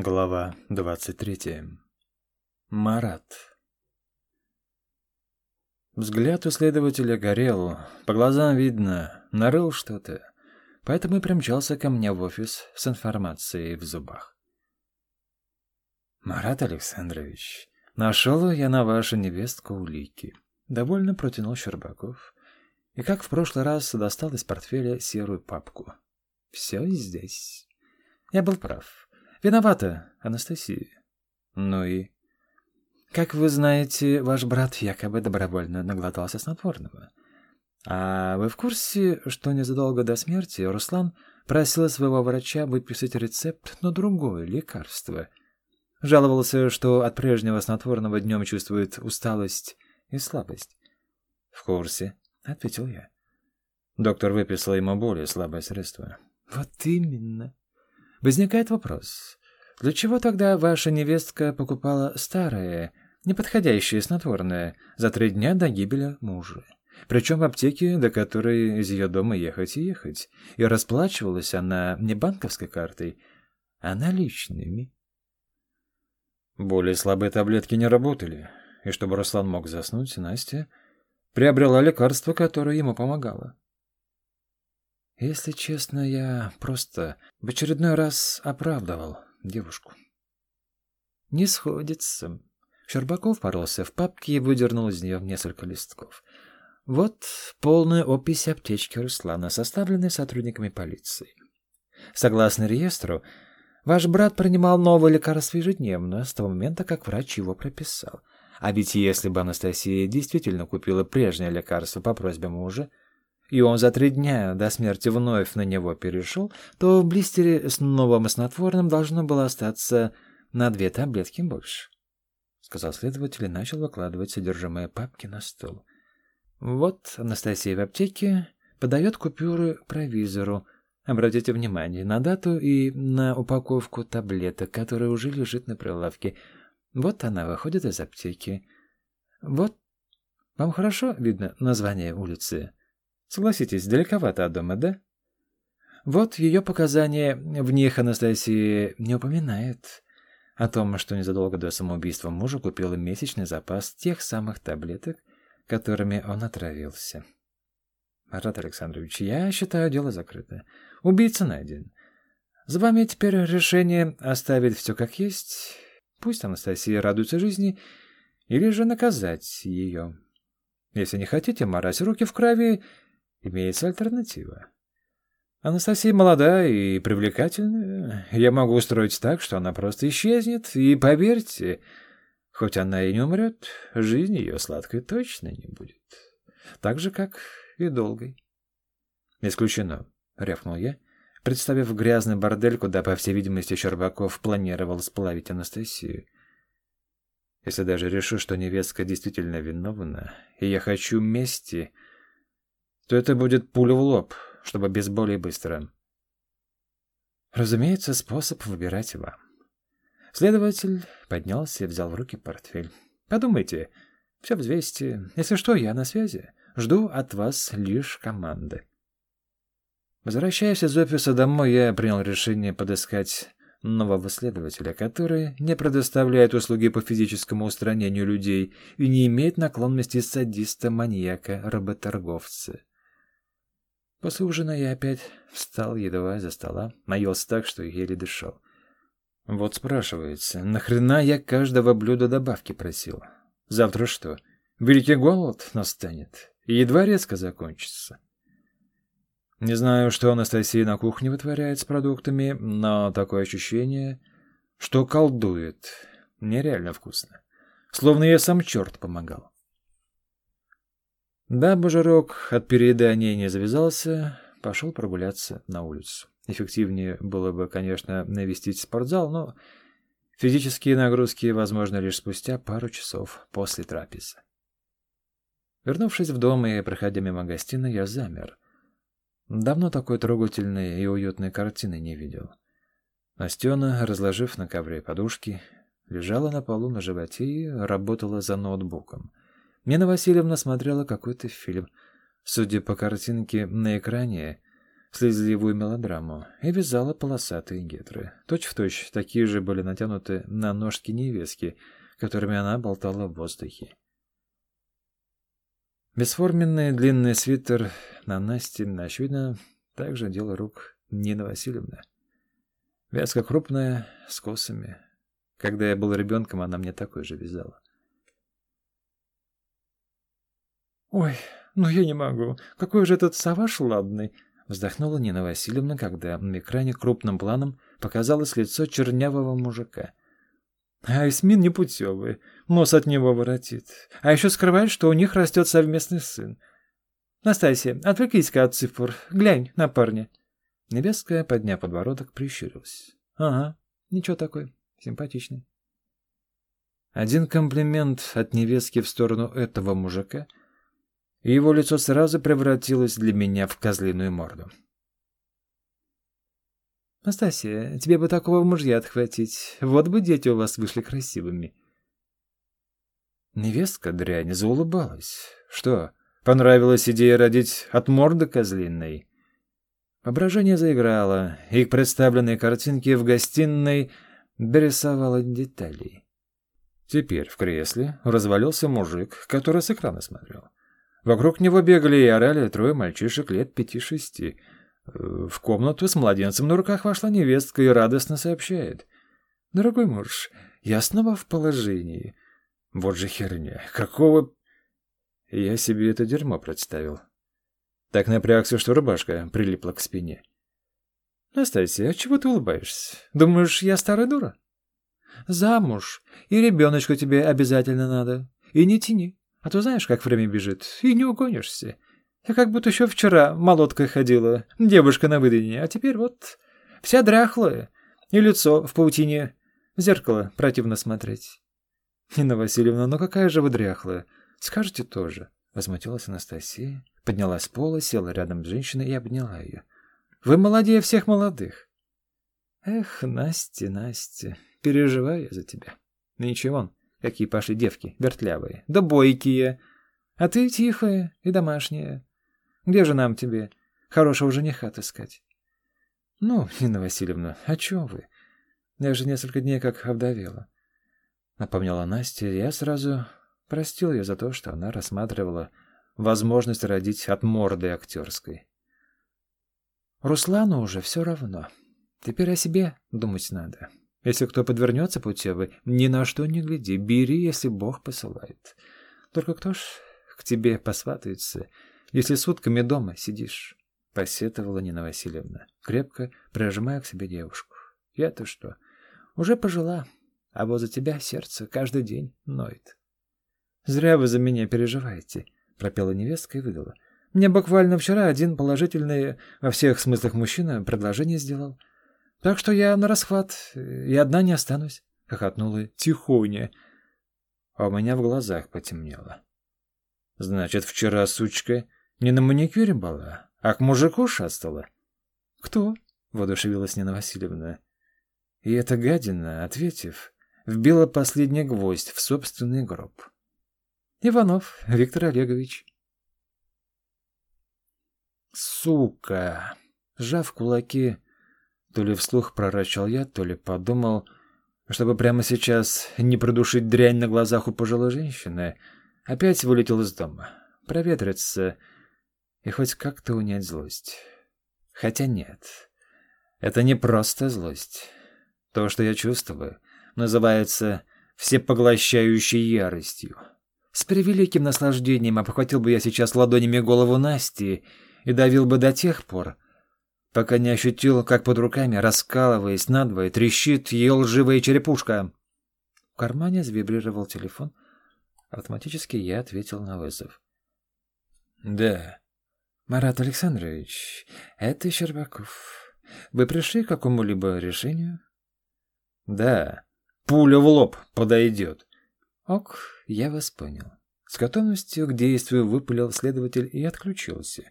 Глава 23. Марат. Взгляд у следователя горел, по глазам видно, нарыл что-то, поэтому и примчался ко мне в офис с информацией в зубах. «Марат Александрович, нашел я на вашу невестку улики», — довольно протянул Щербаков, и, как в прошлый раз, достал из портфеля серую папку. «Все здесь». Я был прав. Виновата, Анастасия. Ну и... Как вы знаете, ваш брат якобы добровольно наглотался снотворного. А вы в курсе, что незадолго до смерти Руслан просил своего врача выписать рецепт на другое лекарство? Жаловался, что от прежнего снотворного днем чувствует усталость и слабость. — В курсе, — ответил я. Доктор выписал ему более слабое средство. — Вот именно. Возникает вопрос, для чего тогда ваша невестка покупала старое, неподходящее снотворное за три дня до гибели мужа? Причем в аптеке, до которой из ее дома ехать и ехать. И расплачивалась она не банковской картой, а наличными. Более слабые таблетки не работали, и чтобы Руслан мог заснуть, Настя приобрела лекарство, которое ему помогало. Если честно, я просто в очередной раз оправдывал девушку. Не сходится. Щербаков порылся в папке и выдернул из нее несколько листков. Вот полная опись аптечки Руслана, составленная сотрудниками полиции. Согласно реестру, ваш брат принимал новые лекарства ежедневно с того момента, как врач его прописал. А ведь если бы Анастасия действительно купила прежнее лекарство по просьбе мужа, и он за три дня до смерти вновь на него перешел, то в блистере с новым снотворным должно было остаться на две таблетки больше. — сказал следователь и начал выкладывать содержимое папки на стол. Вот Анастасия в аптеке подает купюры провизору. Обратите внимание на дату и на упаковку таблеток, которая уже лежит на прилавке. Вот она выходит из аптеки. Вот. Вам хорошо видно название улицы? Согласитесь, далековато от дома, да? Вот ее показания, в них Анастасия не упоминает о том, что незадолго до самоубийства мужа купила месячный запас тех самых таблеток, которыми он отравился. Марат Александрович, я считаю дело закрыто. Убийца найден. За вами теперь решение оставить все как есть. Пусть Анастасия радуется жизни, или же наказать ее. Если не хотите марать руки в крови, Имеется альтернатива. Анастасия молодая и привлекательная. Я могу устроить так, что она просто исчезнет, и, поверьте, хоть она и не умрет, жизнь ее сладкой точно не будет. Так же, как и долгой. «Исключено», — рявкнул я, представив грязный бордель, куда, по всей видимости, Щербаков планировал сплавить Анастасию. Если даже решу, что невестка действительно виновна, и я хочу мести, то это будет пуля в лоб, чтобы без боли и быстро. Разумеется, способ выбирать вам. Следователь поднялся и взял в руки портфель. Подумайте, все взвесьте. Если что, я на связи. Жду от вас лишь команды. Возвращаясь из офиса домой, я принял решение подыскать нового следователя, который не предоставляет услуги по физическому устранению людей и не имеет наклонности садиста, маньяка, работорговца. После ужина я опять встал, едва из-за стола, наелся так, что еле дышал. Вот спрашивается, нахрена я каждого блюда добавки просил? Завтра что, великий голод настанет и едва резко закончится? Не знаю, что Анастасия на кухне вытворяет с продуктами, но такое ощущение, что колдует. Нереально вкусно. Словно я сам черт помогал. Дабы жирок от переедания не завязался, пошел прогуляться на улицу. Эффективнее было бы, конечно, навестить спортзал, но физические нагрузки возможны лишь спустя пару часов после трапезы. Вернувшись в дом и проходя мимо гостиной, я замер. Давно такой трогательной и уютной картины не видел. Настена, разложив на ковре подушки, лежала на полу на животе и работала за ноутбуком. Нина Васильевна смотрела какой-то фильм. Судя по картинке на экране, слезливую мелодраму и вязала полосатые гетры. Точь-в-точь точь такие же были натянуты на ножки невестки, которыми она болтала в воздухе. Бесформенный длинный свитер на Насте, очевидно, также дело рук Нина Васильевна. Вязка крупная, с косами. Когда я был ребенком, она мне такой же вязала. «Ой, ну я не могу. Какой же этот саваш ладный!» Вздохнула Нина Васильевна, когда на экране крупным планом показалось лицо чернявого мужика. А Эсмин непутевый, нос от него воротит. А еще скрывает, что у них растет совместный сын. «Настасья, отвлекись-ка от цифр. Глянь на парня». Невестка, подняв подбородок, прищурилась. «Ага, ничего такой, симпатичный». Один комплимент от невестки в сторону этого мужика — и его лицо сразу превратилось для меня в козлиную морду. «Настасья, тебе бы такого мужья отхватить. Вот бы дети у вас вышли красивыми». Невестка дрянь заулыбалась. «Что, понравилась идея родить от морды козлиной?» Воображение заиграло, и к представленной картинке в гостиной дорисовало детали. Теперь в кресле развалился мужик, который с экрана смотрел. Вокруг него бегали и орали трое мальчишек лет пяти-шести. В комнату с младенцем на руках вошла невестка и радостно сообщает. «Дорогой муж, я снова в положении». Вот же херня. Какого... Я себе это дерьмо представил. Так напрягся, что рубашка прилипла к спине. «Настасья, а чего ты улыбаешься? Думаешь, я старая дура?» «Замуж. И ребеночку тебе обязательно надо. И не тяни. А то знаешь, как время бежит, и не угонишься. Я как будто еще вчера молоткой ходила, девушка на выданье, а теперь вот вся дряхлая, и лицо в паутине, в зеркало противно смотреть. Нина Васильевна, ну какая же вы дряхлая, скажете тоже. Возмутилась Анастасия, поднялась с пола, села рядом с женщиной и обняла ее. Вы молодее всех молодых. Эх, Настя, Настя, переживаю я за тебя. Ничего, Какие пошли девки, вертлявые, да бойкие. А ты тихая и домашняя. Где же нам тебе хорошего жениха отыскать? Ну, Нина Васильевна, о чем вы? Я же несколько дней как овдовела. Напомнила Настя, и я сразу простил ее за то, что она рассматривала возможность родить от морды актерской. Руслану уже все равно. Теперь о себе думать надо. Если кто подвернется путевый, ни на что не гляди, бери, если Бог посылает. Только кто ж к тебе посватается, если сутками дома сидишь?» — посетовала Нина Васильевна, крепко прижимая к себе девушку. «Я-то что? Уже пожила, а вот за тебя сердце каждый день ноет». «Зря вы за меня переживаете», — пропела невестка и выдала. «Мне буквально вчера один положительный во всех смыслах мужчина предложение сделал. Так что я на расхват и одна не останусь, — хохотнула тихоня. А у меня в глазах потемнело. Значит, вчера сучка не на маникюре была, а к мужику шастала? Кто? — воодушевилась Нина Васильевна. И эта гадина, ответив, вбила последний гвоздь в собственный гроб. Иванов Виктор Олегович. Сука! Сжав кулаки, то ли вслух прорачал я, то ли подумал, чтобы прямо сейчас не продушить дрянь на глазах у пожилой женщины, опять вылетел из дома, проветриться и хоть как-то унять злость. Хотя нет, это не просто злость. То, что я чувствую, называется всепоглощающей яростью. С превеликим наслаждением обхватил бы я сейчас ладонями голову Насти и давил бы до тех пор, пока не ощутил, как под руками, раскалываясь надвое, трещит ее лживая черепушка. В кармане завибрировал телефон. Автоматически я ответил на вызов. «Да». «Марат Александрович, это Щербаков. Вы пришли к какому-либо решению?» «Да. Пуля в лоб подойдет». «Ок, я вас понял». С готовностью к действию выпалил следователь и отключился.